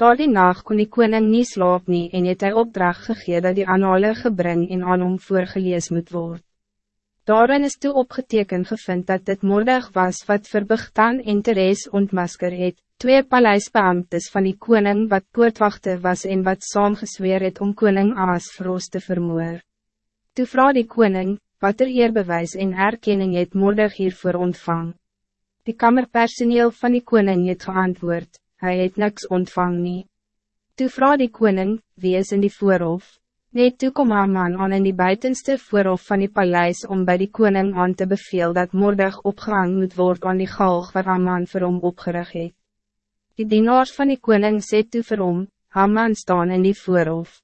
Daar die nacht kon die koning nie slaap nie en het hy opdracht gegee dat die anale gebring en aan hom voorgelees moet worden. Daarin is toe opgeteken gevind dat dit moordig was wat vir Bigtan en Therese ontmasker het, twee paleisbeamtes van die koning wat poortwachte was en wat saamgesweer het om koning Aasvroos te vermoor. Toe vraag die koning, wat er eerbewijs en erkenning het moordig hiervoor ontvang. Die kamerpersoneel van die koning het geantwoord, hij het niks ontvang nie. Toe vraag die koning, wie is in die voorhof? Nee, toe kom Haman aan in die buitenste voorhof van die paleis om bij die koning aan te beveel dat moordig opgehang moet worden aan die galg waar Haman vir hom opgerig het. Die dienaars van die koning sê toe vir hom, Haman staan in die voorhof.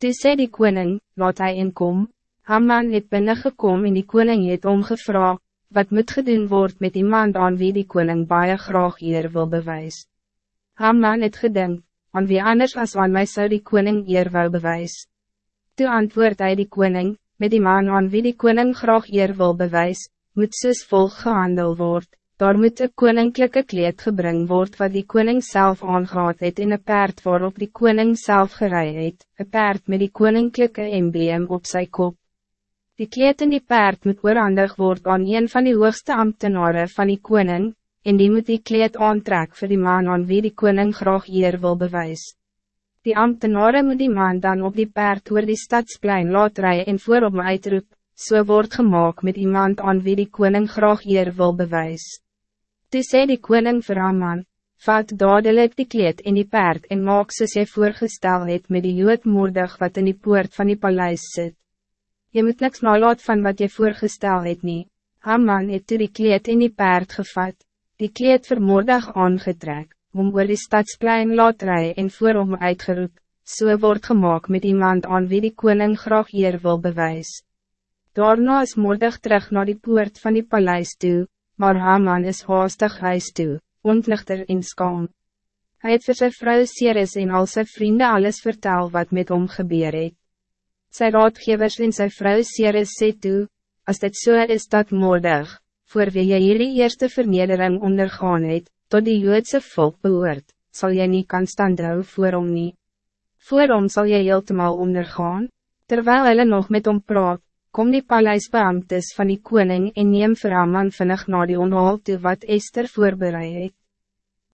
Toe sê die koning, laat hij inkom. Haman het binnengekom en die koning het omgevra, wat moet gedoen word met iemand aan wie die koning baie graag hier wil bewijzen. Haman het gedink, aan wie anders als aan mij zou die koning eer wou bewys. Toe antwoord hij die koning, met die man aan wie die koning graag eer wil bewys, moet soos volg gehandel word, daar moet een koninklijke kleed gebring word wat die koning zelf aangaat het in een paard waarop die koning zelf gerei het, een paard met die koninklijke embleem op zijn kop. Die kleed in die paard moet oorhandig word aan een van die hoogste ambtenaren van die koning, en die moet die kleed aantrek voor die man aan wie die koning graag eer wil bewys. Die ambtenaren moet die man dan op die paard oor die stadsplein laat rijden en voor op my uitroep, so word gemaakt met iemand aan wie die koning graag eer wil bewys. Toe sê die koning vir man, vat dadelijk die kleed in die paard en maak soos jy voorgestel het met die joodmoordig wat in die poort van die paleis zit. Je moet niks nalaat van wat je voorgestel het nie. Haman het toe die kleed in die paard gevat, die kleed vermoordig aangetrek, om oor die stadsplein laat rij en voor hom uitgeroep, so word gemaakt met iemand aan wie die koning graag eer wil bewys. Daarna is moordig terug naar die poort van die paleis toe, maar Haman is haastig huis toe, ontlichter en skaam. Hij het vir sy vrou Ceres en al sy vrienden alles vertel wat met hom gebeur het. Sy raadgevers en sy vrou Ceres sê toe, as dit so is dat moordig, voor wie jy hierdie eerste vernedering ondergaan het, tot die Joodse volk behoort, zal jy niet kan stand hou voor hom nie. Voor hom sal jy heeltemaal ondergaan, terwijl hulle nog met hom praat, kom die paleisbeamtes van die koning en neem vir Haman vinnig na die onhaal toe wat Esther voorbereid het.